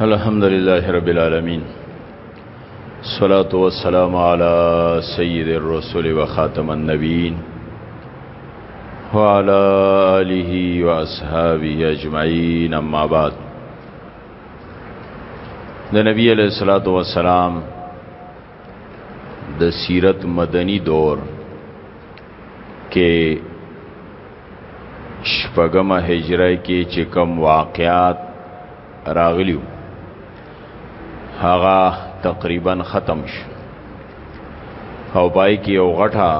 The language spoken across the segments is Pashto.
الحمد لله رب العالمين الصلاة والسلام على سيد الرسول وخاتم النبيين وعلى آله وأصحابه أجمعين أما بعد د نبی علیہ الصلوۃ والسلام د سیرت مدنی دور کې شپږمه هجره کې چې کوم واقعات راغلیو هغه تقریبا ختم شو او پای کې یو غټه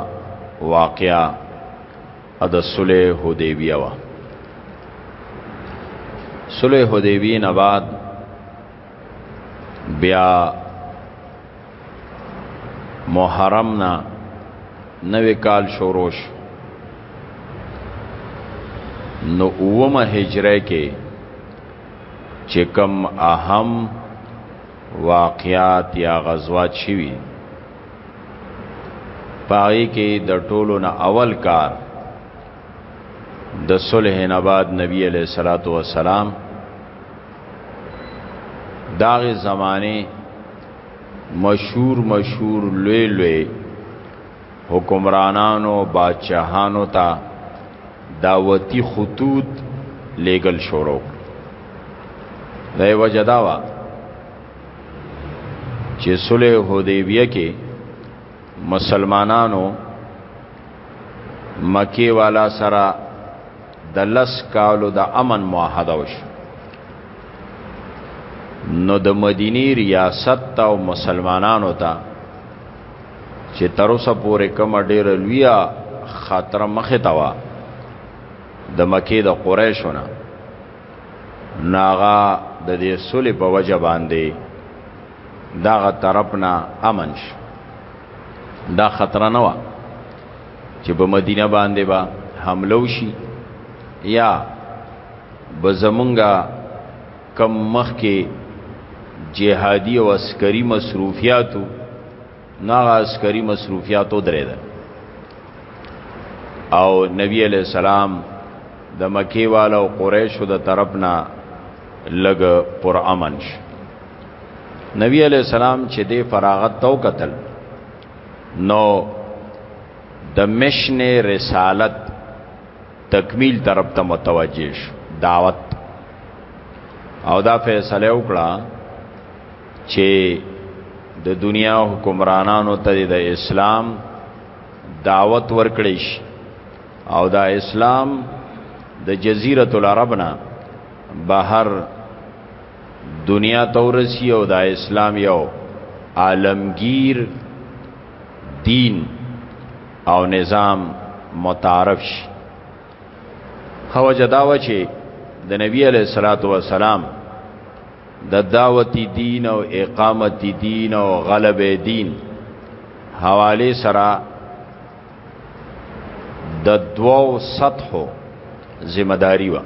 واقعا د صلح حدیبیه وا صلح حدیبیه نه بعد بیا محرم نه نوې کال شروع شو نو اومه هجره کې چې کم اهم واقعات یا غزوات شوي پای کې د ټولو نه اول کار د صلح نه بعد نبی علیہ الصلوۃ والسلام داغه زمانه مشهور مشهور لوی لوی حکمرانانو بادشاهانو ته دعوتی خطوط لیګل شروع دی وجداوا چې صلح حدیبیه کې مسلمانانو مکی والا سره د لس کالو د امن معاهده وشو نو د مدینی ریاست ته او مسلمانانو ته چې تر اوسه پورې کوم ډیر لویا خاطر مخه تا وا د مکی د قریشونه ناغا د دې سولې په وجه باندې داغه طرف نه امن شي دا خطر نه و چې په مدینه باندې با حمله وشي یا بزمونګه کم مخ کې جهادي او عسکري مصروفیاتو نه عسکري مصروفیاتو درې ده او نبی علی السلام د مکی والو او قریشو د طرفنا لګ پر امن شو نبی علی السلام چې د فراغت تو قتل نو د مشن رسالت تکمیل طرف ته متوجه شو دعوت او دا فیصله وکړه چې د دنیا حکمرانانو ته د اسلام دعوت ورکړي شي او دا اسلام د جزیره العرب نه بهر دنیا تورسی او دا اسلام یو عالمگیر دین او نظام متعارف شي هو جداوه چې د نبی علیہ الصلوۃ والسلام د دعوتی دین او اقامت دین او غلب دین حواله سره د دوو سطحو ذمہ داری و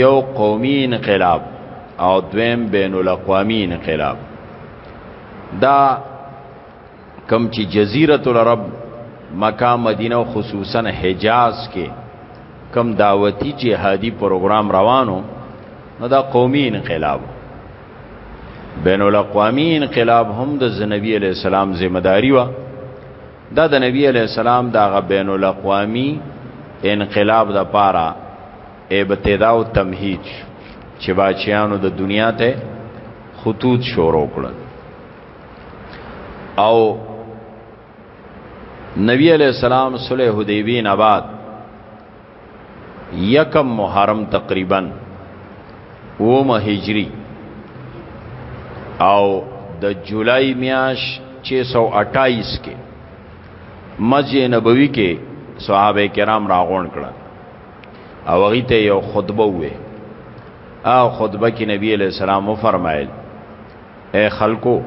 یو قومي انقلاب او دویم بین الاقوامی انقلاب دا کم چې جزیرت العرب مکه مدینه خصوصا حجاز کې کم دعوتی جهادي پروګرام روانو نو دا قومي انقلاب بین الاقوامی انقلاب هم د نبی علی السلام ذمہ داری و دا د نبی علی السلام دا غ بین الاقوامی انقلاب د پاره ابتدا او تمهید چې باچیانو د دنیا ته خطوط شروع کړل او نبی علیہ السلام صلح حدیبی نه بعد یکم محرم تقریبا و مه هجری او د جولای میاش 628 کې مسجد نبوي کې صحابه کرام راغون کړل او هغه ته یو خطبه وې او خطبه کې نبی علیہ السلام فرمایل اے خلکو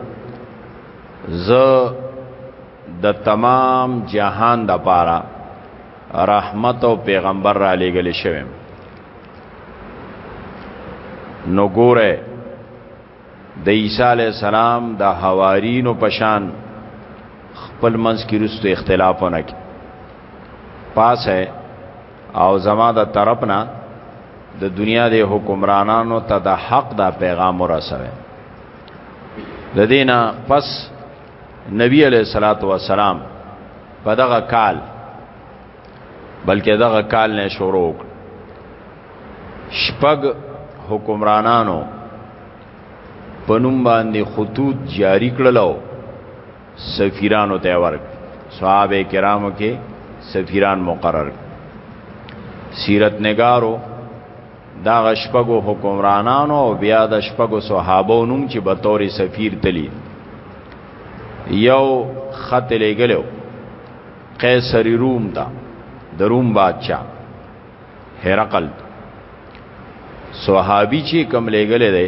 ز د تمام جهان د پاره رحمت او پیغمبر را لېګل شوم نو ګوره د عیسی علی السلام د حوارینو پشان خپل منځ کې رستو اختلافونه کې پاس ہے او زما د طرف نه د دنیا د حکمرانانو ته د حق دا پیغام ورسوي د دینه پس نبی علیہ الصلات والسلام په دغه کال بلکې دغه کال نه شروع شپږ حکمرانانو پنوم باندې خطوط جاری کړلو سفیرانو ته ورک صحابه کرامو کې سفیران مقرر سیرت نگارو دا غشپګو حکمرانانو او بیا د شپګو صحابو نوم چې به تور سفیر تلی یو خط لګلو قیصری روم دا د روم بادشاہ هرقل صحابي چې کم لګلې ده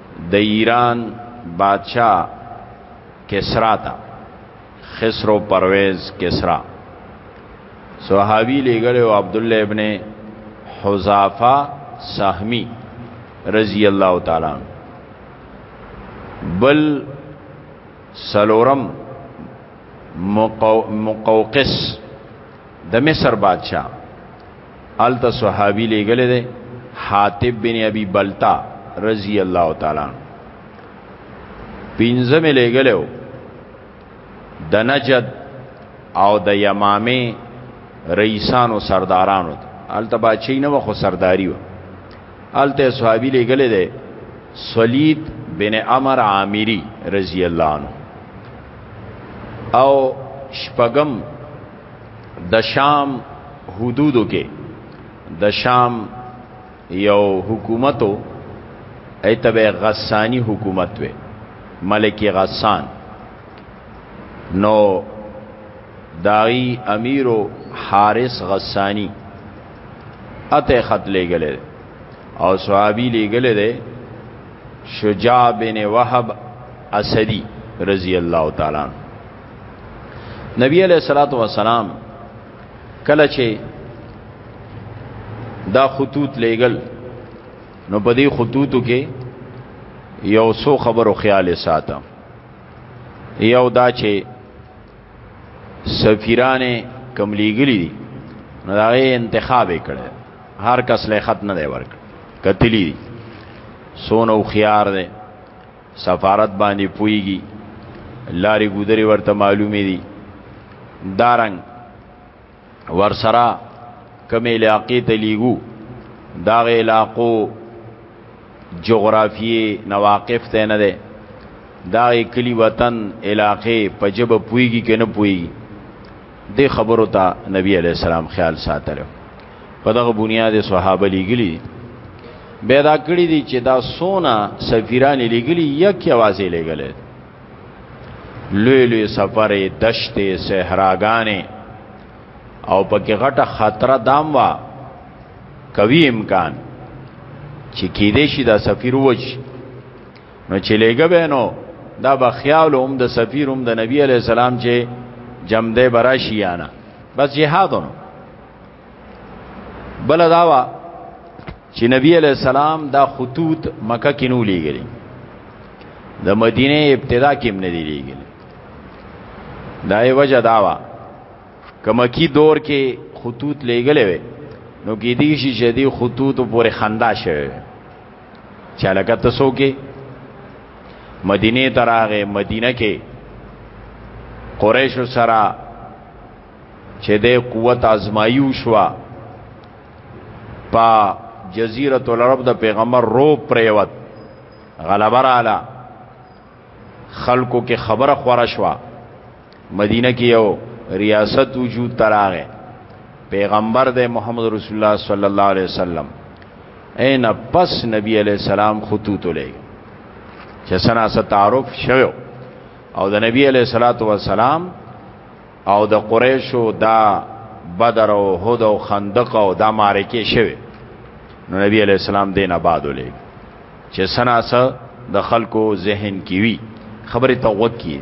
د ایران بادشاہ کسرا تا خسرو پرویز کسرا صحابی لګلو عبد الله ابن حذافه سهمی رضی الله تعالی بل سلورم مقوقس د مصر بادشاہ الته صحابي لګل دي حاتب بن ابي بلتا رضی الله تعالی پینځه مې لګلو د نجد او د یمامه رئیسانو سردارانو الته بادشاہي نه خو سرداری و الته صحابي لګل دي سولید بن عمر عامری رضی الله عنه او شپغم د شام حدودو کې د شام یو حکومتو ایتب غسانی حکومت وی ملکی غسان نو داغی امیرو حارس غسانی اته خط لګلې او صحابي لګلې ده شجاع بن وهب اسدی رضی الله تعالی عنہ نبی علیہ الصلوۃ والسلام کله چې دا خطوط لېګل نو په دې خطوطو کې یو څو خبرو خیال ساته یو دا چې سفیرانه کم لېګلی دي نو دا انتخاب کړي هر کس له خط نه دی ورک کتلی سونه خيار دی سفارت باندې پويږي لاري ګذري ورته معلومي دي دارنګ ورسرا کمې علاقې ته لیګو دا غې علاقو جغرافیه نواقف ته نه ده دا کلی وطن علاقې په جبه پويږي کنه پويږي دې خبرو ته نبی علی السلام خیال ساتلو په دغه بنیاد صحابه لګلی پیدا کړی دي چې دا سونا سفیران لګلی یک یوازې لګلې لوی لوی سفرې دشته صحراګانې او پکې غټه خطر دام وا کوي امکان چې کې دې شي دا سفیر وځي نو چې لګه به نو دا به خیال هم د سفیر هم د نبی علی السلام چې جمده براشی یا نه بس جهادونو بل داوا چې نبی علی السلام دا خطوط مکه کې نو لګري د مدینه ابتدا کې نه دی لګري دا یې وجه داوا کما کی دور کې خطوط لګلې وي نو کې دي شي چې دي خطوط پورې خندا شوی چې لکه تاسو کې مدینه تراغه مدینه کې قریش سره چې د قوت آزمایو شو په جزیره العرب د پیغمبر رو پریوت غلبه رااله خلکو کې خبره خوره شوه مدینه کې یو ریاست وجود تراغه پیغمبر د محمد رسول الله صلی الله علیه وسلم عین پس نبی علیہ السلام خطوط لګ چې سنا ستعارف شوه او د نبی علیہ الصلوۃ والسلام او د قریشو دا بدر او احد او خندق او دا معرکه شوه نو نبی علیہ السلام دینه بعد لګ چې سناسه د خلکو ذهن کې وي خبرې ته غوږ کړي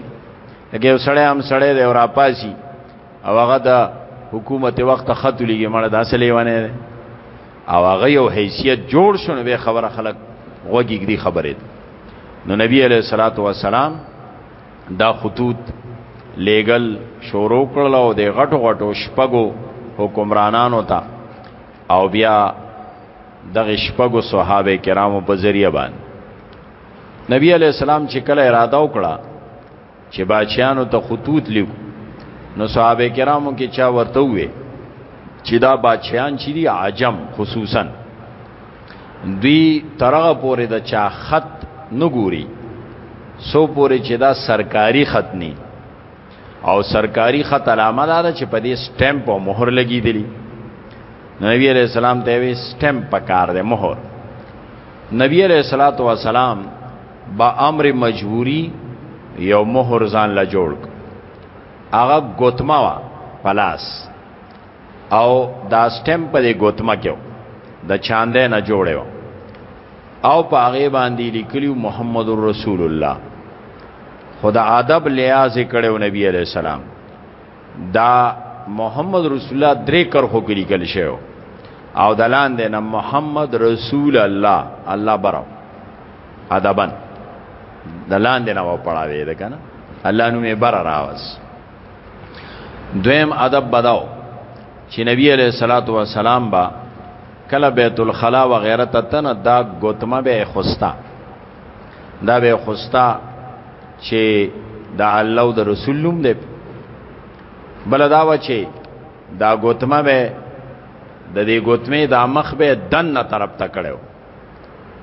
لکه یو سړی هم سړی دی او راپاسي او هغه د حکومت وخت خط لګي مړه د اصلې ونه دی او هغه یو حیثیت جوړ شونه به خبره خلک غوږ کړي خبرې نو نبی علیہ الصلوۃ والسلام دا خطوط لیګل شروع کړل او د غټو غټو شپګو حکمرانانو ته او بیا دغه شپږو صحابه کرامو په ذریعہ باندې نبی علی السلام چې کله اراده وکړه چې بچیانو ته خطوط لیکو نو صحابه کرامو کې چا ورته وې چې دا بچیان چې دی عجم خصوصا دوی ترغه پورې د چا خط نګوري سو پورې چې دا سرکاري خط نه او سرکاري خط علامه ده چې په دې سټمپ او مهر لګی دی نبی عليه السلام ته وی سټمپ پکار دی مهر نبی عليه الصلاه والسلام با امر مجبوری یو مهر ځان لا جوړ هغه ګوتما وا پلاس او دا سټم په دې ګوتمه کې د چاندې نه جوړه و او په هغه باندې لیکلی محمد رسول الله خدا ادب لیاز کړو نبی علی السلام دا محمد رسول الله درې کرخو کې لیکل شوی او دلان دی نه محمد رسول الله الله برو ادبن دلان دی نه و پړاوې ده کنه الله نو می بر راوس دویم ادب بداو چې نبی علیہ الصلوۃ والسلام با کله بیت الخلا و غیره ته تنه دا ګوتمه به خوستا دا به خوستا چې دا الله او د رسول نوم دی بل دا و چې دا ګوتمه به د دې ګوتمه د مخ به دنه طرف ته کړو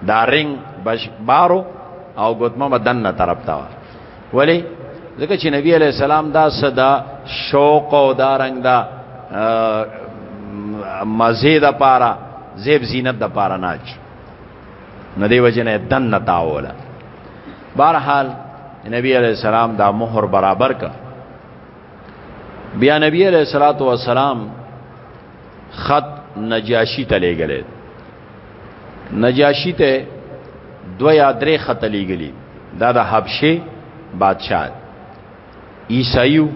دا رنگ بش بارو او ګوتمه مدن طرف تا ولی ځکه چې نبی علی السلام دا صدا شوق او دا رنگ دا مزه د پاره زیب زینت د پاره ناچ نه دی وجنه دن نتاوله بهرحال نبی علیہ السلام دا مہر برابر کا بیا نبی علیہ الصلوۃ والسلام خط نجاشی ته لګلې نجاشی ته دو یا درې خط لېګلی دا د حبشه بادشاہ عیسایو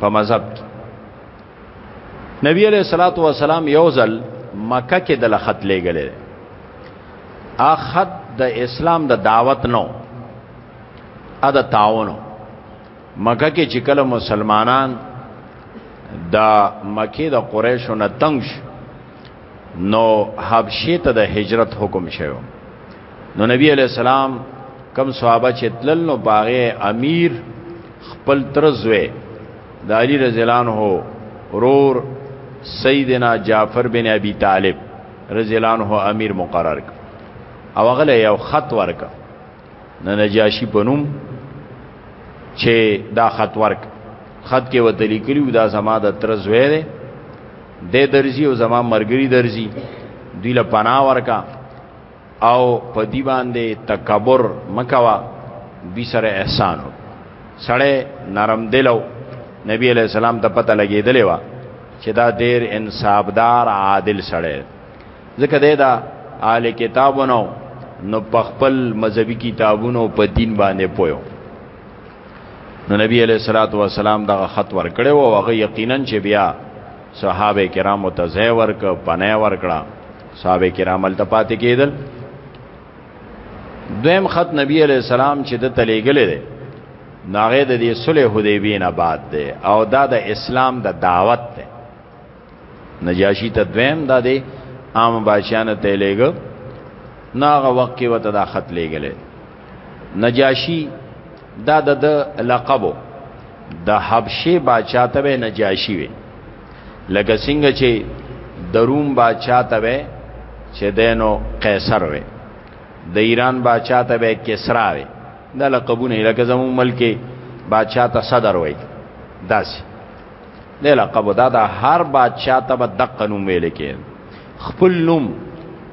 په مذهب کې نبی علیہ الصلوۃ والسلام یو ځل مکه کې د لخت لېګلې اخد د اسلام د دعوت نو ا د تعاون مکه کې چې کله مسلمانان د مکه د قریشو نه تنگ شو نو حبشه ته د هجرت حکم شوی نو نبی علی السلام کم صحابه چې تلل نو باغه امیر خپل ترزوی د علی رضی الله عنه رور سیدنا جعفر بن ابي طالب رضی الله عنه امیر مقرر ک او غله یو خط ورک نه نجاشی پنوم چې دا خط ورک خط کې وته لیکلو دا زما د تر زوی دی د درځي او زما مرګري درځي دوی له پناه ورکا او په دی باندې تکبر مکوا دوی سره احسان سړی نرم دلو نبی علیہ السلام ته پته لګېدلې و چې دا ډېر انصافدار عادل سړی ځکه دی دا اهل کتابونو نو په خپل مذهبي کتابونو په دین باندې پویو نو نبی علیہ الصلوۃ والسلام دا خط ورکړی او هغه یقینا چې بیا صحابه کرامو ته ځای ورک پناه ورکړه صحابه کرام ال تپات کېدل دویم خط نبی علیہ السلام چې د تلیګلې ده ناغه د دې صلح حدیبین بعد ده او دا د اسلام د دعوت ده نجاشی ته دویم دا دی عام بادشاہانه ته لېګ ناغه وخت کې وته دا خط لېګلې نجاشی دا د لقبو د حبشه بادشاہ ته نجاشی وي لکه څنګه چې د روم بادشاہ ته وي چې دینو قیصر وي د ایران بادشاہ ته وي کسرا وي دا لقبونه لکه زمو ملک بادشاہ ته صدر وي داسې نه لقب دا د هر بادشاہ ته دقه نوم ویل کې خپل نوم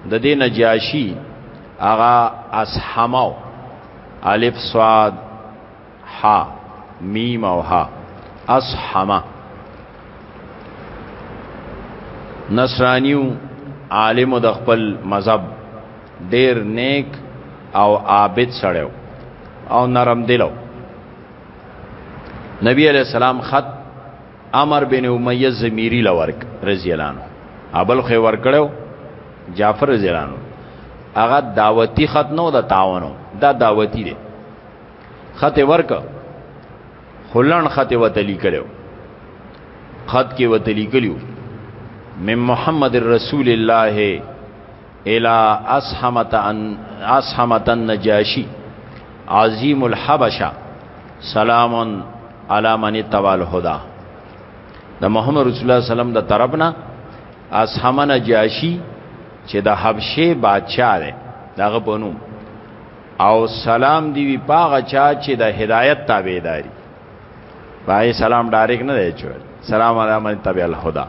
د دې نجاشي اغا اسحمو الف صاد ح میم او ها اسحما نصرانیو عالم د خپل مذهب ډیر نیک او عابد سړیو او نرم دلو نبی علیہ السلام خط امر بن امیہ زمیری لورک رضی الله عنه ابل خو ورکړو جعفر رضی الله عنه هغه دعوتی خط نو د تعاونو دا دعوتی دی خط ورک خلن خط وته لیکلو خط کې وته لیکلو من محمد رسول الله الى اسحمت ان اسحمت النجاشی عظیم الحبشه سلام علی من توال هدا د محمد رسول الله صلی الله علیه وسلم د طرفنا اسحمه نجاشی چې د حبشه بادشاہ دی دغه بنو او سلام دی پاغه چا چې د هدایت تابعداري پای سلام ډایرک نه دی چول سلام علیکم تبع الهدى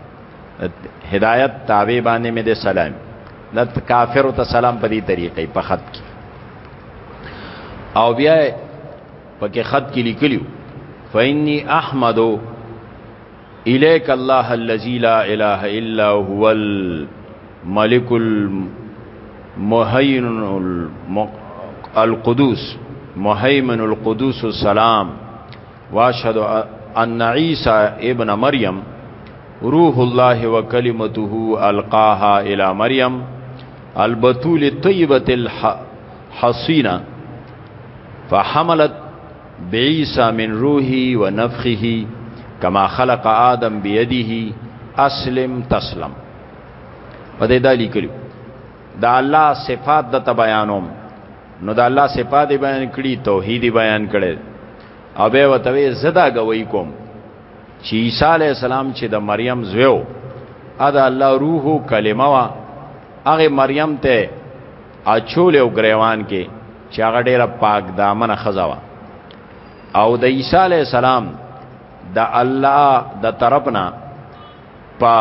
هدایت تابع باندې مې د سلام د کافر ته سلام په دې طریقې په خط کې او بیا پکې خط کې لیکلیو فإني احمدو الیک الله الذی لا اله الا هو الملك المهيمن المقت القدوس محیمن القدوس السلام واشهد ان عيسى ابن مریم روح الله وكلمته القاها الى مریم البتول الطيبه الحصينه فحملت بعیسی من روحی و نفخه کما خلق آدم بیده اسلم تسلم په دې دا لیکلو دا الله صفات د تبیانوم نو دا الله صفات بیان کړي توحید بیان کړي او به وتوي زدا غوي کوم چې عیسی علی السلام چې د مریم زویو ادا الله روح او کلمه وا هغه مریم ته اچول او غریوان کې چې هغه ډیره پاک دامن خزا وا او د عیسی علی السلام د الله د طرفنا په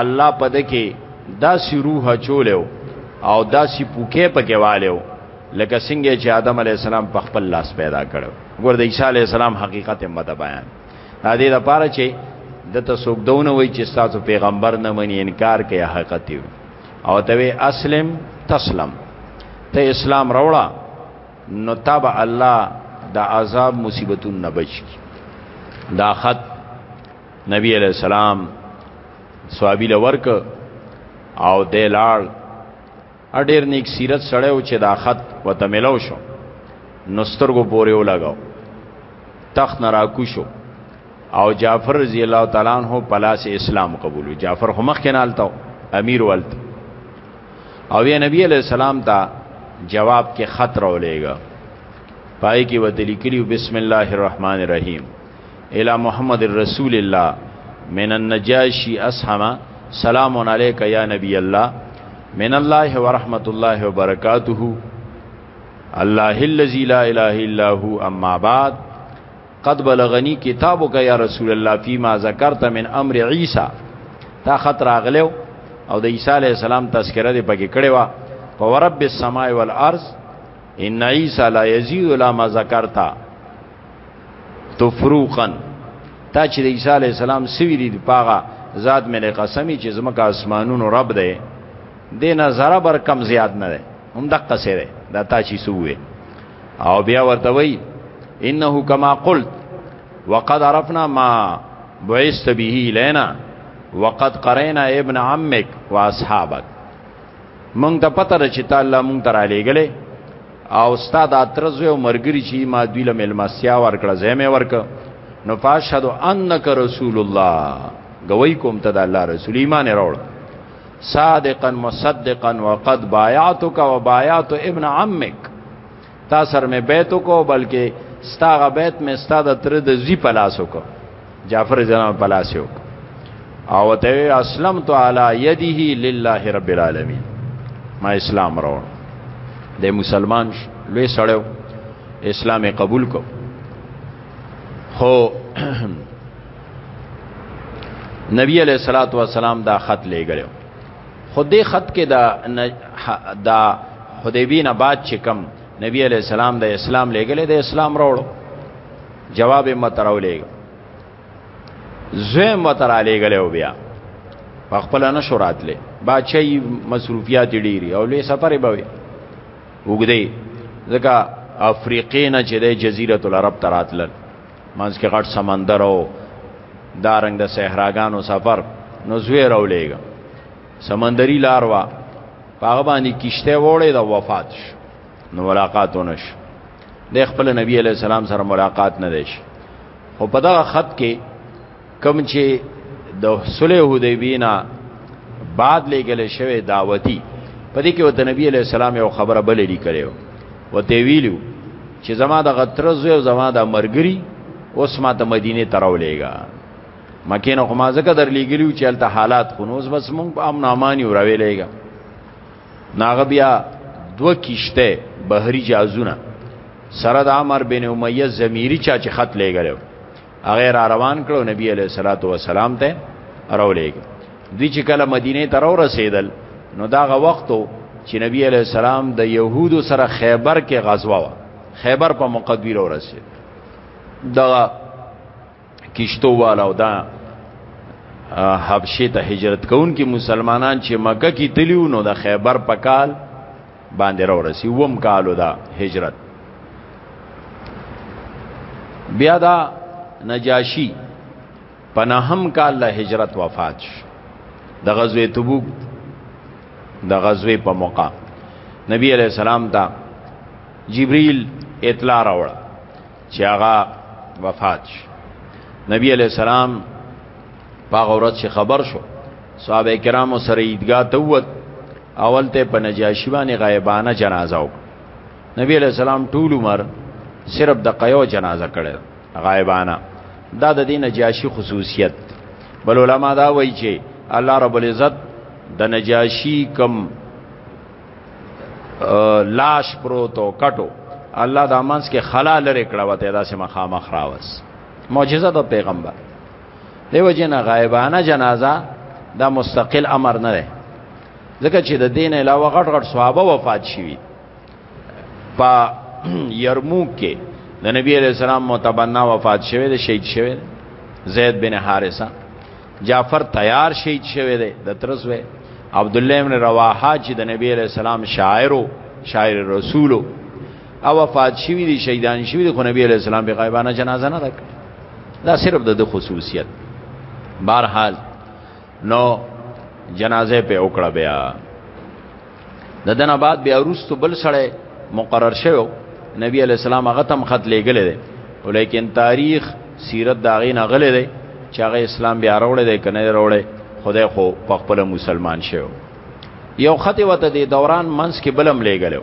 الله پد کې دا سی روح چولیو او دا سی پوکې پکې والیو لکه څنګه چې آدم علی السلام په خپل لاس پیدا کړو ګور د عیسی علی السلام حقیقت هم مده بیان دا دې لپاره چې د تسوک دونه وای چې تاسو پیغمبر نه مني انکار کوي حقیقت دی او ته وی اسلم تسلم ته اسلام راوړه نو تابع الله د عذاب مصیبتون نه بچ کی دا خط نبی علیہ السلام صحابی لورک او د لاړ اډیر نیک سیرت سړی او چې دا خط وته ملو شو نسترګو پورې ولګاو تخت نه راکو شو او جعفر رضی الله تعالی عنہ پلاس اسلام قبول جعفر خو مخ کنالتو امیر ولت او یا نبی علیہ السلام دا جواب کې خط راولېګا پای کې وته لیکلی بسم الله الرحمن الرحیم الی محمد رسول الله من النجاشی اسحما سلام علیک یا نبی الله من الله ورحمت الله وبرکاته الله الذي لا اله الا هو اما بعد قد بلغنی کتابک یا رسول الله فيما ذکرت من امر عیسی تا خط راغلو او د عیسی علی السلام تذکرہ دې پکې کړې وا په ورب السماء والارض ان عیسی لا یزید لا ما ذکرت تفروقا تا چې د عیسی علی السلام سوي دي پاغه ذات مې قسمی چې زمکه اسمانونو رب دی دینه ذره بر کم زیات نه دی هم دقه سره دا تا چی سوې او بیا ورته وای انه کما قلت وقد عرفنا ما بعثت به لینا وقد قرینا ابن عمک واصحابک مونږ ته پته ده چې تعالی مونږ تر علی غلې او استاد اترز او مرګری چې ما دوی له ملمسیا ورکړه زمه ورک نو فاشهد انک رسول الله گوی کوم ته د الله رسول ایمان راوړ صادقا مصدقا وقد بايعتك وبايعت ابن عمك تا سر میں بیت کو بلکہ ستا غ بیت میں ستا د تر د زی پلاس کو جعفر جناب پلاس کو او ته اسلم تو علی یده لله رب العالمین ما اسلام راو د مسلمان لوی سړیو اسلام قبول کو خو نبی علیہ الصلوۃ والسلام دا خط لېګلو خو دې خط کې دا دا حدیبی نه بعد چې کم نبی علیہ السلام د اسلام لېګلې د اسلام راوړو جواب یې متراو لېګ زم مترا لېګلو بیا په خپل نه شورات لې باچې مصروفیات ډېری او لې سفر به وي وګدې ځکه افریقې نه چې د جزیره العرب تراتلل منځ کې غټ سمندر او دارنګ د صحراګانو سفر نو زوی راولېګا سمندري لار وا هغه باندې کشته وړې د وفات شو نو ملاقات ونش د خپل نبی علی السلام سره ملاقات نه دیش خو په دغه خط کې کم چې د صلح حدیبینا بعد لګل شوی دعوتی پدې کې د نبی علی السلام یو خبره بل لیکلو و دی ویلو چې زما د غترز او زما د مرګري اوس ما ته مدینه تراولېګا مکه نه کومه ځکه در لګلیو چې الته حالات خنوز بس مونږ په امن امانی وراویلېګا ناغه بیا دو کیشته بحری جازونه سره د عمر بن امیه زمیری چا چې خط لګلو هغه را روان کړو نبی علیہ الصلوۃ والسلام ته راولېګ دوی چې کله مدینه ته راو رسیدل نو دا غ وختو چې نبی علیہ السلام د يهودو سره خیبر کې غزوه و خیبر په مقدوی راو رسید دا کشتو والا او دا حبشه ته هجرت کون کې مسلمانان چې مکه کې تلیو نو د خیبر په کال باندې را ورسی وم کالو دا هجرت بیا دا نجاشی پناهم کال له هجرت وفات شو د غزوه تبوک د غزوه په موقع نبی علیہ السلام ته جبرئیل اطلاع راوړ چې هغه وفات شو نبی علیہ السلام پاغه ورځ چې خبر شو صحابه کرامو سره عیدګاه ته ووت اول ته په نجاشی باندې غایبانه جنازه وک نبی علیہ السلام ټول عمر صرف د قیو جنازه کړي غایبانه دا د دین نجاشی خصوصیت بل علما دا وایي چې الله رب العزت د نجاشی کم لاش پروتو کټو الله د امانس کې خلا لري کړه وته دا سم خامخ راوس معجزه د پیغمبر دیو جن غایبانه جنازه دا مستقل امر نه ده ځکه چې د دین علاوه غټ غټ صحابه وفات شوي په یرموک کې د نبی علیہ السلام متبنا وفات شوه دی شهید شوه دی زید بن حارثه جعفر تیار شهید شوه دی د ترزوه عبد الله بن رواحه چې د نبی علیہ السلام شاعرو شاعر رسولو او وفات شوی دی شهیدان شوی دی خو نبی علیہ السلام به غیبانه جنازه نه راکړه دا صرف د خصوصیت بهرحال نو جنازه په وکړه بیا د دنه بعد بیا روستو بل سړی مقرر شوی نبی علیہ السلام هغه تم خط لېګل دی ولیکن تاریخ سیرت دا غي نه غلې دی چې هغه اسلام بیا راوړی دی کنه راوړی خدای خو په خپل مسلمان شوی یو خط وته دی دوران منس کې بلم لېګلو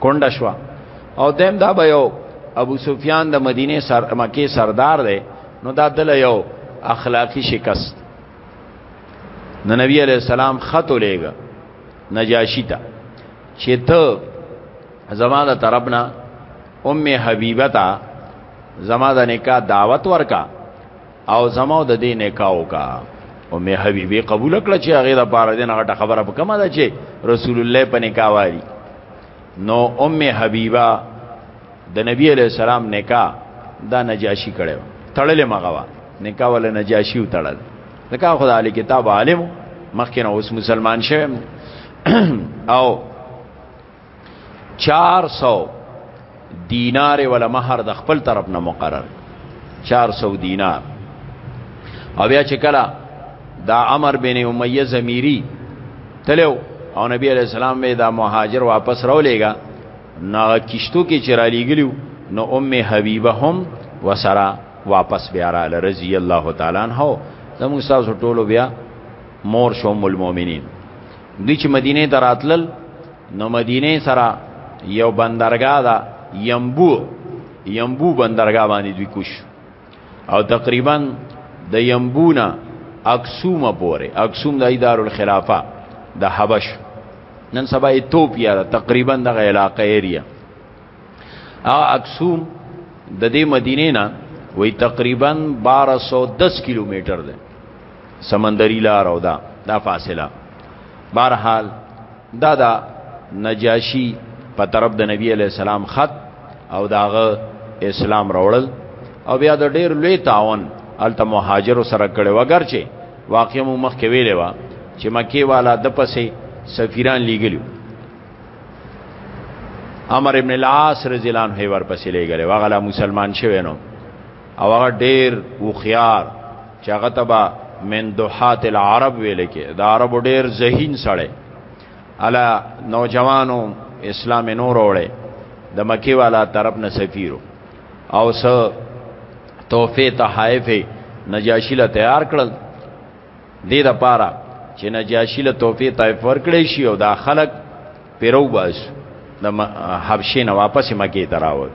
کونډه شو او دیم دا به یو ابو سفیان د مدینه سر مکه سردار دی نو دا دل یو اخلاقی شکست نو نبی علیہ السلام خط ولېګا نجاشی ته چې ته زماده طرفنا ام حبیبه ته زماده نکاح دعوت ورکا او زمو د دې نکاح وکا او مې حبيبي قبول کړ چې هغه د پاره دې نه خبره په کومه ده چې رسول الله په نکاح واري نو ام حبيبه د نبی عليه السلام نکاح دا نجاشي کړو تړلې مغوا نکاح ول نجاشي وتړل نکاح خدای علی کتاب عالم مخکې نو اوس مسلمان شوم او 400 دینار ولا مہر د خپل طرف نه مقرر 400 دینار او بیا چې کله دا عمر بن امیه زمیری تلو او نبی علیہ السلام به دا مهاجر واپس راولېګا نا کشتو کې چرالي ګلیو نو ام حبیبه هم وسرا واپس بیا را رضی الله تعالی عنہ زموږ تاسو ټولو بیا مور شوم المؤمنین دوی چې مدینه ته راتلل نو مدینه سره یو بندرګاه ده یمبو یمبو بندرګاه باندې دوی کوش او تقریبا د یمبونا اکسوم پورې اکسوم د ادارو الخلافه د حبش نن سبا ایتوپیا تقریبا دغه علاقه ایریا ا اکسوم د دې مدینه نه وی تقریبا 1210 کیلومتر ده سمندري لار او دا دا فاصله بهرحال دا دا نجاشی په طرف د نبی علی السلام خط او داغه اسلام راوړل او بیا د ډیر لوی تعاون الته مهاجر سره کړي وګر چې واقعي مخ کې ویلې و چې مکی والا د پسې سفیران لیګلو عمر ابن العاص رضی الله عنه ورپسې لګره واغله مسلمان شوی نو او هغه ډیر وخيار چې هغه تبا من دوحات العرب ویل کې دا عرب ډیر ذهین سړی الا نوجوانو اسلام نور وړي د مکی والا طرف نه سفیرو او سه توفه تحائف نجاشی له تیار کړل دې د پاره چې نجاشی له توفی طائف ورکړې شي او دا خلک پیرو باس د حبشه نه واپس مکه ته راوړ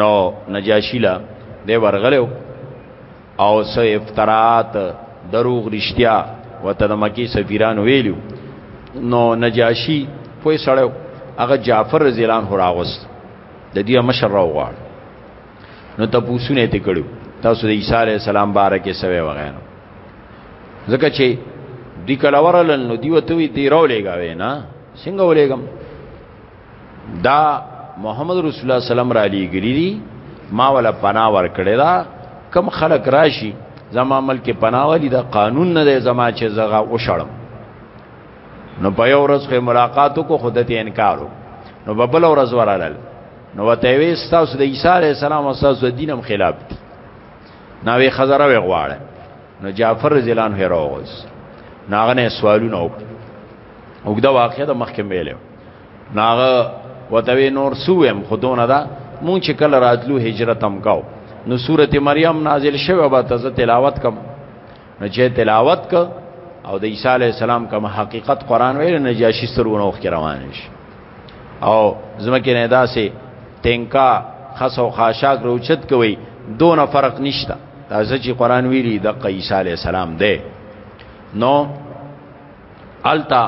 نو نجاشی له دې ورغلو او سه افترات دروغ رښتیا وته د مکی سفیران ویلو نو نجاشی پوی سړیو هغه جعفر رضی الله عنه راغوست د دې مشر راوغړ نو تاسو نه ته کړو تاسو د عیسی علی السلام باره کې سوي وغیرہ ځکه چې دی کله ورلن نو دی وته وی دی راولېګا وینا څنګه ولېګم دا محمد رسول الله صلی الله علیه وسلم را لېګلی دی ما ولا پنا ور کړی دا کم خلق راشي زما عمل کې پناوالي دا قانون نه دی زما چې زغه وشړم نو په یو ورځ کې ملاقات کو خودت انکارو نو په بل ورځ ورالل نو وته وی تاسو د عیسی علی السلام او تاسو د دینم خلاف دي نو وی خزره وی غواړي نو جعفر رضی الله عنه راوغوس ناغه سوالونه وکړ وګدا واقعه د محکمې ویلو ناغه وتوی نور سویم خودونه دا مون چې کله راتلو هجرت هم کاو نو سورته مریم نازل شوه به تاسو تلاوت کوم نو چې تلاوت ک او د عیسی علی السلام کوم حقیقت قران ویل نجاشی سرونه وخ روان شي او زمکه نه داسې تنکا خاص او خاشاک روچت کوي دونه فرق نشته دا چې قران ویلي د عیسی علی السلام دی نو التا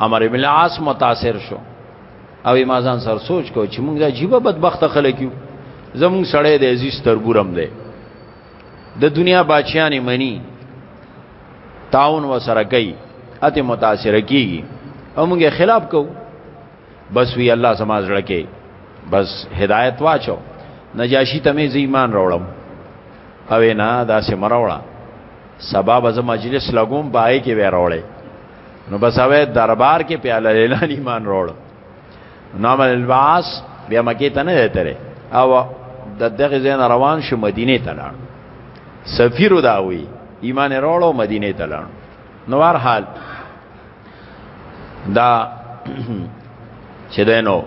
امر ابن العاص متاثر شو او ما ځان سر سوچ کو چې موږ د عجیب بدبخت خلک یو زموږ سړی د عزیز تربورم دی د دنیا بادشاہانه منی تعاون وسره کوي اته متاثر کیږي همغه خلاف کو بس وی الله سماج لکه بس هدایت واچو نجاشی ته مې ایمان راوړم او نه دا سه مراوړه سبب از مجلس لګوم پای کې وې راوړې نو بس اوې دربار کې پیاله اعلان ایمان راوړم نعمل الباس بیا مکه ته نه تره او د دغه زین روان شو مدینه ته لاړ سفیر دا وی ایمان وروړو مدینه ته لاړ نو هر حال دا چې دینو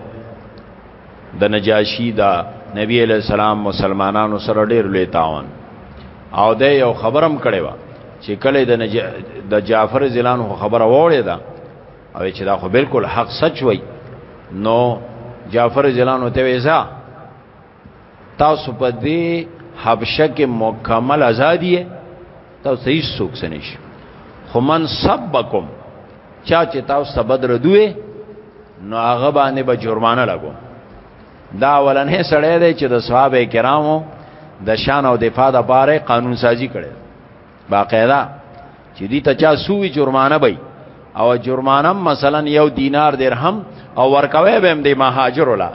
د نجاشی دا نبی علیہ السلام مسلمانانو سره ډیر لوی تاون او د یو خبرم کړي وا چې کله د د جعفر زلان خبره وړې ده او چې دا خو بالکل حق سچ وای نو جعفر جلانو ته ویزا تاسو په دې حبشه کې مکمل ازادي تاسو هیڅ څوک سنش خو من سبکم چا چې تاسو ته بدر دوی نو هغه باندې به جرمانه لګو دا ولنه سړی دی چې د صحابه کرامو د شان او دفاع د باره قانون سازی کړي باقاعده چې دې ته چا سوې جرمانه بې او جرمانه مثلا یو دینار درهم او ورکوي به هم د مهاجر ولا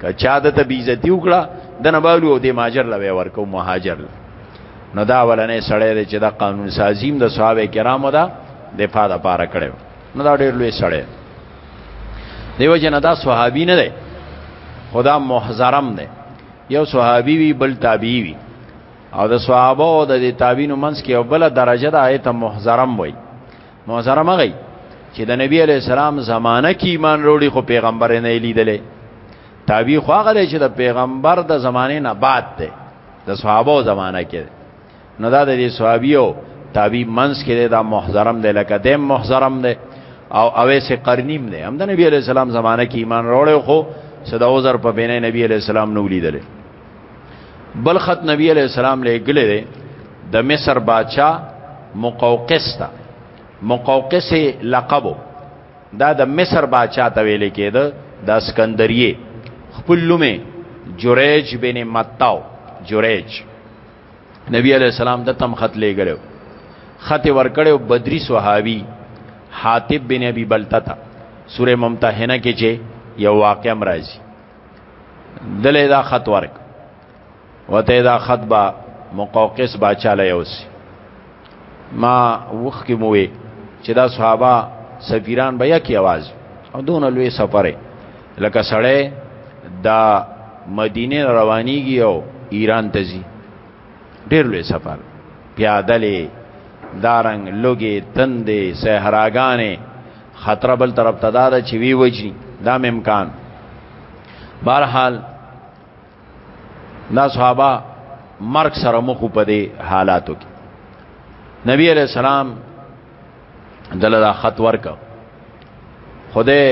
که چا د ته بیزتی وکړه د نه باولو د مهاجر لوي ورکو مهاجر نو دا ولنې سړی دی چې دا قانون سازیم د صحابه کرامو دا دفاع د پاره کړو نو دا ډېر لوی سړی دیو جن دا صحابي نه دی خدا محترم دی یو صحابي وی بل تابعي وی او د صحابه او د تابعینو منځ کې یو بل درجه د آیت محذرم وای محذرم غي چې د نبی علی السلام زمانہ کې ایمان وروړي خو پیغمبر نه لیدلې تابع خو هغه چې د پیغمبر د زمانه نه بعد ده د صحابه زمانہ کې نو دا د صحابیو تابع منځ کې دا محذرم دی لکه د محذرم دی او اویس قرنیم دی هم د نبی علی السلام زمانہ کې ایمان وروړي خو صدا عذر په بینه نبی علی السلام نو لیدلې بل خط نبی علیہ السلام لے گلے دے د مصر باچا مقوقس تا مقوقس لقبو دا د مصر باچا ته ویل کېده د اسکندریه خپل لومه جوریج بن متاو جوریج نبی علیہ السلام د تم خط لے گلو خط ورکړو بدری صحابي حاتب بن ابي بلتتا سوره ممتحنه کې چې یو واقع مرাজি دلې دا خط ورک وته دا خط با مقوقس با چاله یوسی ما وخت کې موې چې دا صحابه سفیران بیا کی आवाज او دون لوی سفره لکه سړی دا مدینه روانیږي او ایران ته ځي ډیر لوی سفر پیادلې دارنګ لوګي تندې صحراګانې خطر بل طرف ته دا چې وی وجني دا امکان بهرحال دا صحابه مرګ سره مخ په دې حالاتو کې نبی علیہ السلام دله دا خط ورک خدای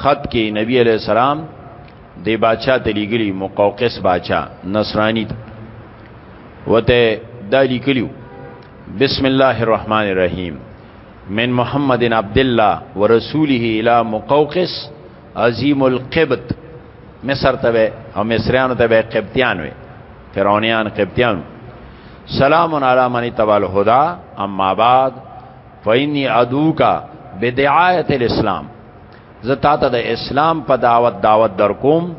خط کې نبی علیہ السلام دی باچا ته لیګلی مقوقس باچا نصرانی ته وته دا لیکلیو بسم الله الرحمن الرحیم من محمد عبد الله ورسوله الى مقوقس عظیم القبط مصر ته او مصریانو ته به قبطیان وي فرعونیان قبطیان سلام علی من تبع الهدى اما بعد فإني ادعوك بدعایت الاسلام زتا ته د اسلام په دعوت دعوت در کوم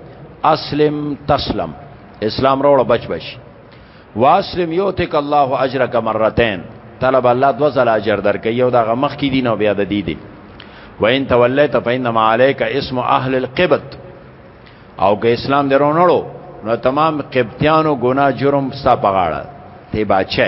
اسلم تسلم اسلام روړ بچ بچ واسلم یوتک الله اجرک مرتين طلب الله دو زل اجر درکې یو دا غمخ کې دین او بیا د دې دی وان تولیت فینما علیک اسم اهل القبط او که اسلام درونړو نو تمام قبطیانو ګناه جرم ستا پغاړه تی بچه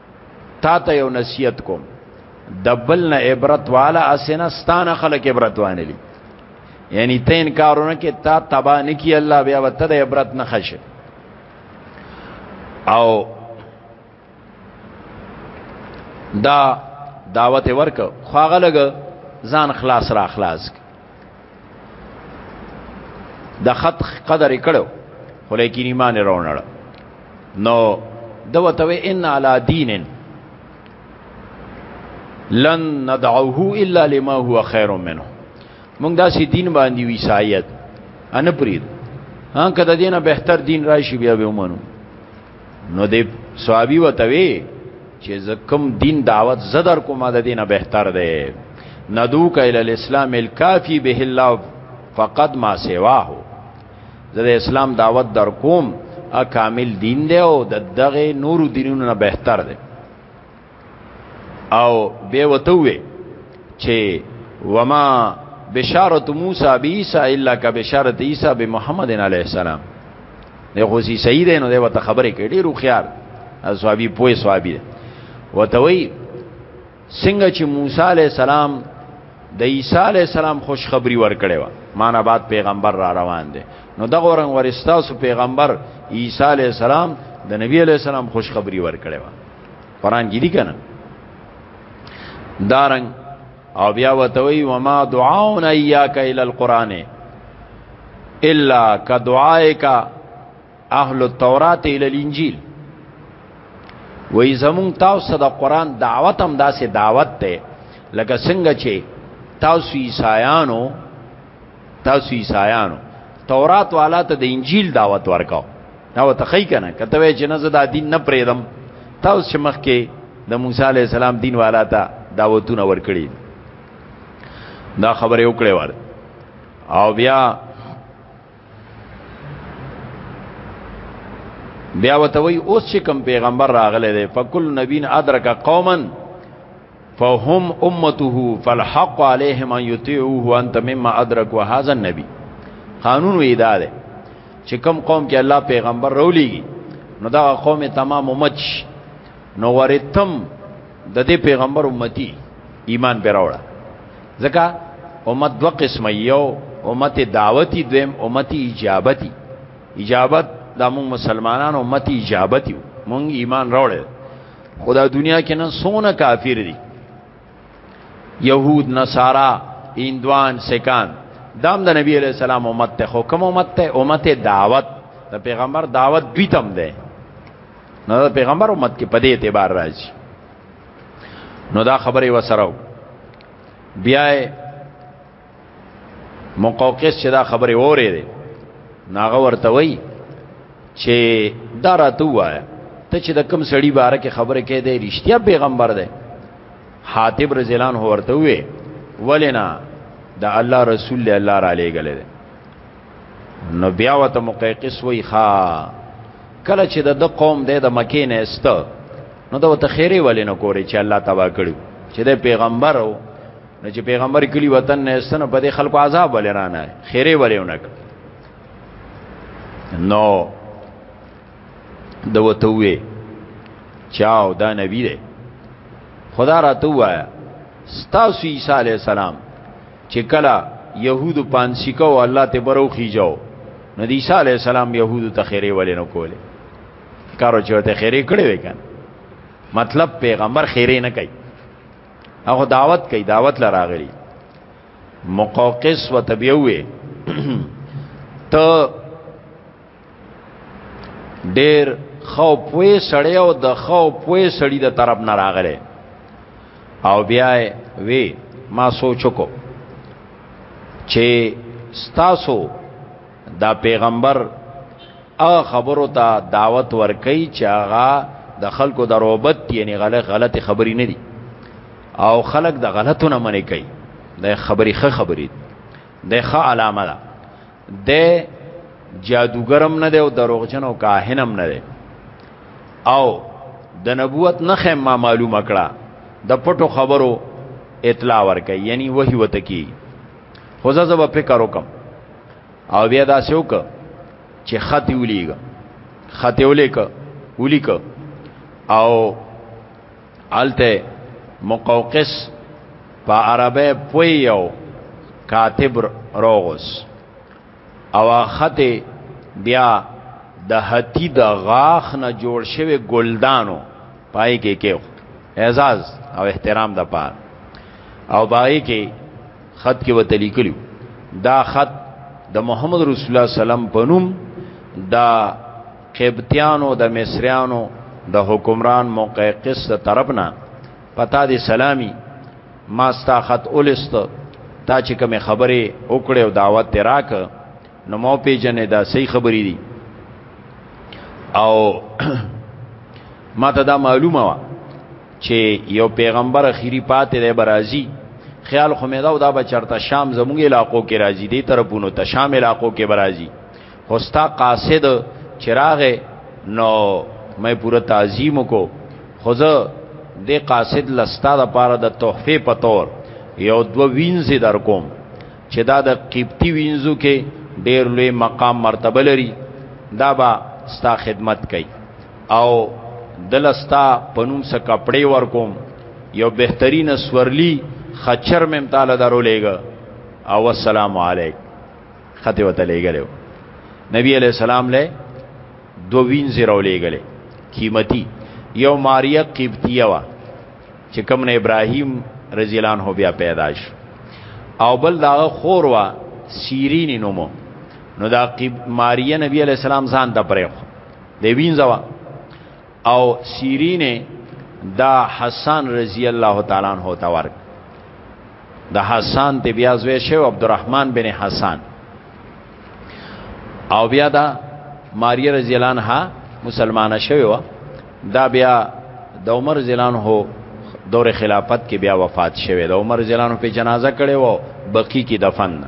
تا ته یو نصیحت کوم دبل نه عبرت والا اسنه ستانه خلک عبرت وانه لي یعنی ته انکارونه کې تا تبا نه کی الله بیا وته د عبرت نه خشه او دا دعوت ورک خواغه لګ ځان خلاص را خلاص د خط قدر کړو خو لیکن ایمان راونړ نو دو توی ان علی دین لن ندعوه الا لما هو خیر منه موږ داسې دین باندې وی سایت ان پرید ها کده دینه بهتر دین راشي بیا به ومنو نو دی صحابي وتوي چې زکم دین دعوت زدر کومه د دینه بهتر ده ندوک ال الاسلام الکافی به الله فقد ما سواه زه د اسلام دعوت در کوم ا کامل دین دی او د دغه نور دینونو نه بهتر دی او به وتوي چې وما بشارت موسی بیسا الا کا بشارت عیسی به محمد علیه السلام دی خو سی سید نو دی وته خبرې کړي ډیرو خيار اصحابي پوي صحابي وتوي څنګه چې موسی علیه السلام د عیسی علی السلام خوشخبری ورکړې و معنا بعد پیغمبر را روان دي نو د غورنګ ورستاسو پیغمبر عیسی علی السلام د نبی علی السلام خوشخبری ورکړې و قران کې دي کنه دارنګ او بیا وتوي وما دعاون اياک الى القران الا كدعائك اهل التوراة الى الانجيل وې زمون تاسو د قران دعوت هم داسې دعوت ده لکه څنګه چې تاسو عیسایانو تاسو عیسایانو تورات والا ته د انجیل دعوت ورکاو دا وته خی کنه کته وای چې نه زدا دین نه پریدم تاسو چې مخ کې د موسی علی السلام دین والا ته دعوتونه ورکړي دا خبره وکړې وال او بیا بیا وته وی اوس چې کوم پیغمبر راغله ده فکل نبین ادرک قوما فهم امته فالحق عليهم ان يطيعوه وانت مما ادرك وهذا النبي قانون وی دا ده چې کوم قوم کې الله پیغمبر رولیږي نو دا قوم تمام امت شي نو ورتم د دې پیغمبر امتی ایمان پر راوړه ځکه امت دو قسم یو امت دعوتی دویم امت اجابتی اجابت دا موږ مسلمانانو امت اجابتی موږ ایمان راوړل خدا دنیا کې نن سونه کافر دي يهود نصارا ایندوان سکان دام د نبی علیہ السلام امت ته حکم امت ته امت دعوت د پیغمبر دعوت دوی تم ده نو د پیغمبر امت کې په دې اعتبار راځي نو دا خبره وسره بیا مقوقس چې دا خبره وره ده ناغه ورته وای چې دا راته وای ته چې د کم سړی باره کې خبره کې ده رښتیا پیغمبر ده حاتب رزلان هو ورته وې ولنا دا الله رسول له الله را لېګل ده نو بیا وته مقیقس وای خا کله چې د قوم د د مکې نه است نو دا وته خیره ولې نه کوري چې الله تبا کړو چې د پیغمبر او نو چې پیغمبر کلی وطن نه استنه په دې خلکو عذاب ولې رانه خیره ولې ونک نو د وتوې چاو دا نبی دی خدا را تو وایا ستاسو عیسی علی السلام چې کلا يهود پانسی کو الله ته برو خيجاو نو د عیسی علی السلام يهود ته خیره ولې نه کوله کارو چې ته خیره کړې وکړه مطلب پیغمبر خیره نه کوي هغه دعوت کوي دعوت لراغلی مقوقس وتبيوي ته ډېر خو پوي سړی او د خو پوي سړی د طرف نه راغله او بیا وی ما سوچو کو چې ستاسو دا پیغمبر ا خبرو ته دعوت ورکي چې هغه د خلکو د روبت یعنی غلط غلط خبري نه دي او خلک د غلطو نه منې کوي د خبري خه خبري د خه علامه ده د جادوګرم نه دی او دروغجن او کاهنم نه دی او د نبوت نه ما معلوم کړه د پټو خبرو اطلاع ورکړي یعنی وਹੀ وته کی خو زه زه فکر وکم او بیا دا سوک چې خط ولیګ خط ولیک ولیک او الته مقوقس په عربه پوی یو کاتب روغس او خطه بیا د هتی د غاخ نه جوړ شوی ګلدانو پای کې کېو اعزاز او احترام د پار او باغې کې خط کې وته لیکلو دا خط د محمد رسول الله سلام پنوم دا قبطیانو د مصریانو د حکمران موقع قصه طرفنا پتا دی سلامی ما ستا خط اولست تا چې کوم خبره وکړې او دعوت ته راک نو مو پیجنې دا صحیح خبرې دي او ما ته دا معلومه وا چې یو پیغمبر اخیری پاتې دی برازي خیال خو مې دا او دا بچرته شام زموږ علاقو کې راځي دې طرفونو ته شام علاقو کې برازي خوستا قاصد چراغ نو مې پوره تعظیم کو خوزه د قاصد لستا د پاره د تحفه په تور یو دو وینځي در کوم چې دا د قیبتی وینځو کې ډیر لوی مقام مرتبه لري دا با ستا خدمت کوي او دلستا پنوم سره کپڑے ور کوم یو بهترین سورلی خچر مم تعالی درولېګ او السلام علیکم خطه وته لګلو نبی علیہ السلام له دو وین زیرو لګلې قیمتي یو ماریا قبطیه وا چې کوم نه ابراهیم رضی الله عنه بیا پیدا شو او بل دا خور وا سیرین نومو نو دا ماریا نبی علیہ السلام ځان ته پرېخ دی وینځوا او سیرینه دا حسن رضی الله تعالی عنہ ته ورک د حسن ته بیا زوی شو عبدالرحمن بن حسن او بیا دا ماریه رضی الله عنها مسلمانه شوه دا بیا د عمر زلان هو دور خلافت کې بیا وفات شوه د عمر زلان په جنازه کړي وو بقی کې دفن نه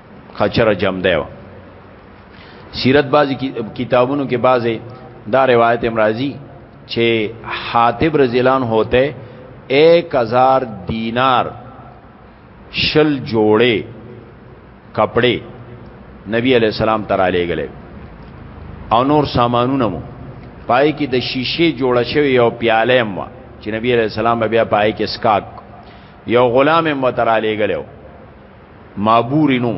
خچره جمع دی سیرت بازی کتابونو کې بازه دا روایت امرازی چې حاتب رزلان ہوتے ایک ہزار دینار شل جوڑے کپڑے نبی علیہ السلام ترا لے گلے او نور سامانونه مو پای کې د شیشه جوړ شوی یو پیاله مو چې نبی علیہ السلام بیا پای کې سکاک یو غلام مو ترا لے گلو مابور نو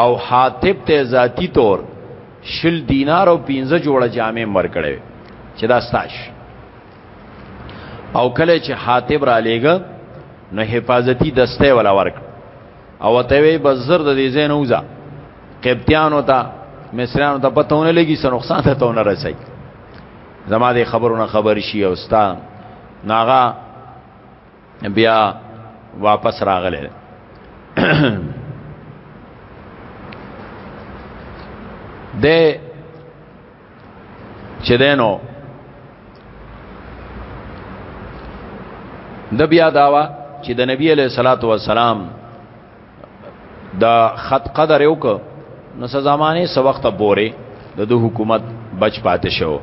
او حاتب ته ذاتی طور شل دینار او 15 جوړه جامې مرکړې چې دا ستاش او کله چې حاتب را لېګ نو حفاظتی دسته ولا ورک او ته وی بزر د دې زین اوزا قبطیانو ته مصریانو ته پتهونه لګي سن نقصان ته تونه رسي زما دې خبرونه خبر شي او ستا ناغا بیا واپس راغله د چې دینو د بیا داوا چې د نبی علیہ الصلوۃ والسلام دا خط قدر یو که نو څه زمانه څه وخت پورې د دو حکومت بچ پاتې شو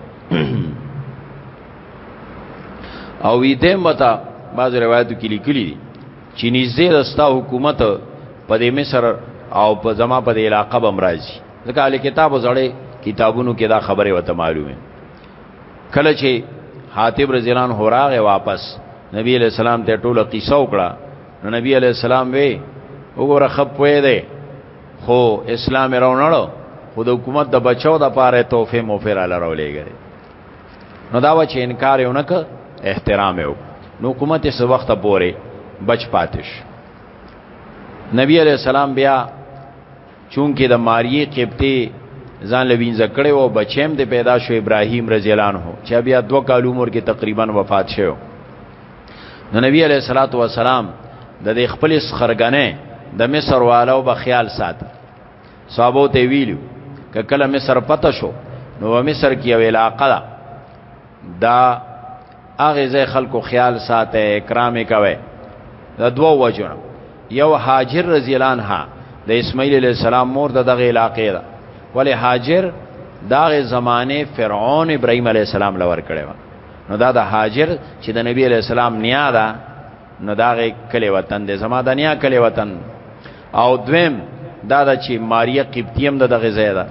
او وی دې متا باز روایتو کې لیکلي دي چې نږدې رستا حکومت په دې مصر او په زما په علاقه بم راځي ځکه علي کتاب زړې کتابونو کې دا خبره وته معلومه کله چې حاتب رضی الله عنه راغه واپس نبی علیہ السلام ته ټوله قصه وکړه نو نبی علی السلام وی وګوره خپ وې ده خو اسلام راونړو خو د حکومت د بچو د پاره توفه مو فیر ال راولېږي نو دا و چې انکار یې ونک احترام یې نو حکومت یې څو وخت پورې بچ پاتش نبی علیہ السلام بیا چونکه د ماریه قبطی ځان لوین زکړې او بچیم د پیدا شو ابراهیم رضی الله عنه چې بیا دوه کال عمر کې تقریبا وفات شوی نو نبی علیہ الصلوۃ والسلام د دې خپل سخرګنې د مصر والو به خیال ساتي صحابو ته ویلو ک کله مصر پته شو نو مصر کې یو علاقه ده دا هغه ځای خلکو خیال ساته اکرام کوي د دوو وجونه یو هاجر رضی الله عنها د اسماعیل علیہ السلام مور د دغه علاقې ده ولی هاجر داغه زمانه فرعون ابراهيم عليه السلام لور کړي نو دا د هاجر چې د نبی علیہ السلام نیا ده نو دا غي کلی وطن دی زما د نیا کلی وطن او دویم دا د چې ماریا قبطیم د دغه ځای ده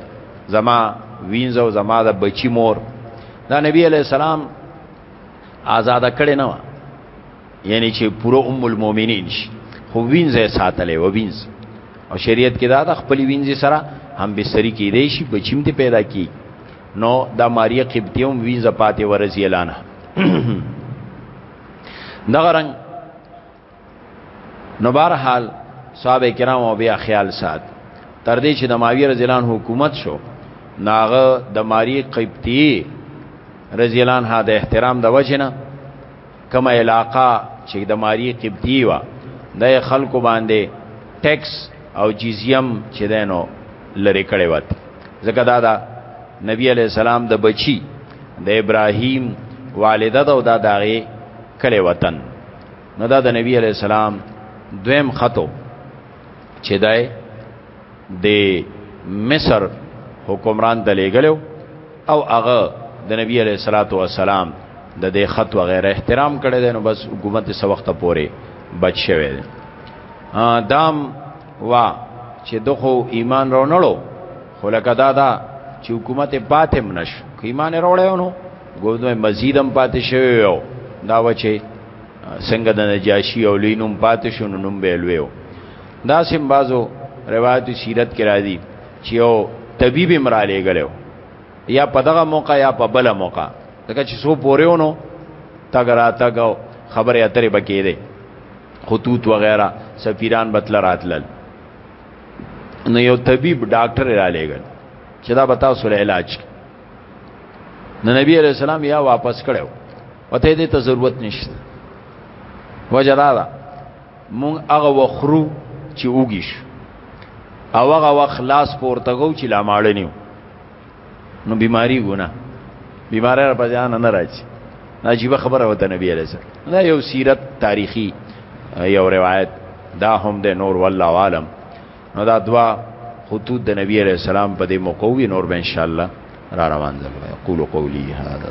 زما وینځو زما د بچی مور دا نبی علیہ السلام آزاد کړي نه یعنی چې پوره ام المؤمنین شي خو وینځه ساتلې و وینځ او شریعت کې دا د خپل وینځي سره هم به سری کې دی شي بچیم ته پیدا کی نو دا ماریه قبطی هم وینځه پاتې ورځي اعلانه دغه رنګ نو بهرحال صحابه کرام او بیا خیال سات تر دې چې د معاویه رضی الله حکومت شو ناغه د ماری قبطی رضی الله عنها د احترام د وجنه کومه علاقه چې د ماری قبطی و د خلکو باندې ټیکس او جزیم چې دینو لری کړي وات ځکه دا دا نبی علی السلام د بچی د ابراهیم والده دا او دا داغه کړي وطن نو دا د نبی علی السلام دویم خطو چې دای د مصر حکمران ته لېګلو او هغه د نبی علیہ الصلات والسلام د دې خط وغیرہ احترام کړی دی نو بس حکومت سه وخت پورې بچ شوی دی دام وا چې دغه ایمان رونړو خو لکه دا دا چې حکومت پاتم نش که ایمان روړیو نو ګوندوی مزیدم پاتې شوی یو دا و چې څنګه د نجاشي او لینوم پاتې شو نو نوم به لویو دا سم بازو روایت سیرت کې راځي چې یو طبيب امراله غلو یا په دغه موقع یا په بل موقع دغه چې سو پورېونو تګرا تګو خبره اترې بکې ده خطوط وغیرہ سفیران بتل راتلل نو یو طبيب ډاکټر را لېګل چې دا بتا سول علاج نو نبی عليه السلام یا واپس کړو وته دې ته ضرورت نشته وجرادا مونږ هغه وخرو چې وګی شو او هغه وخت لاس پورته کو چې لا ماړه نیو نو بیماری ګونه بیماری را پځان نه راځي عجیب خبره وته نبی علیہ السلام دا یو سیرت تاریخی یو روایت دا هم د نور والله عالم نو دا دوا خطوط د نبی علیہ السلام په دې موقوی نور به ان شاء الله را روان ځل قولوا قولی هذا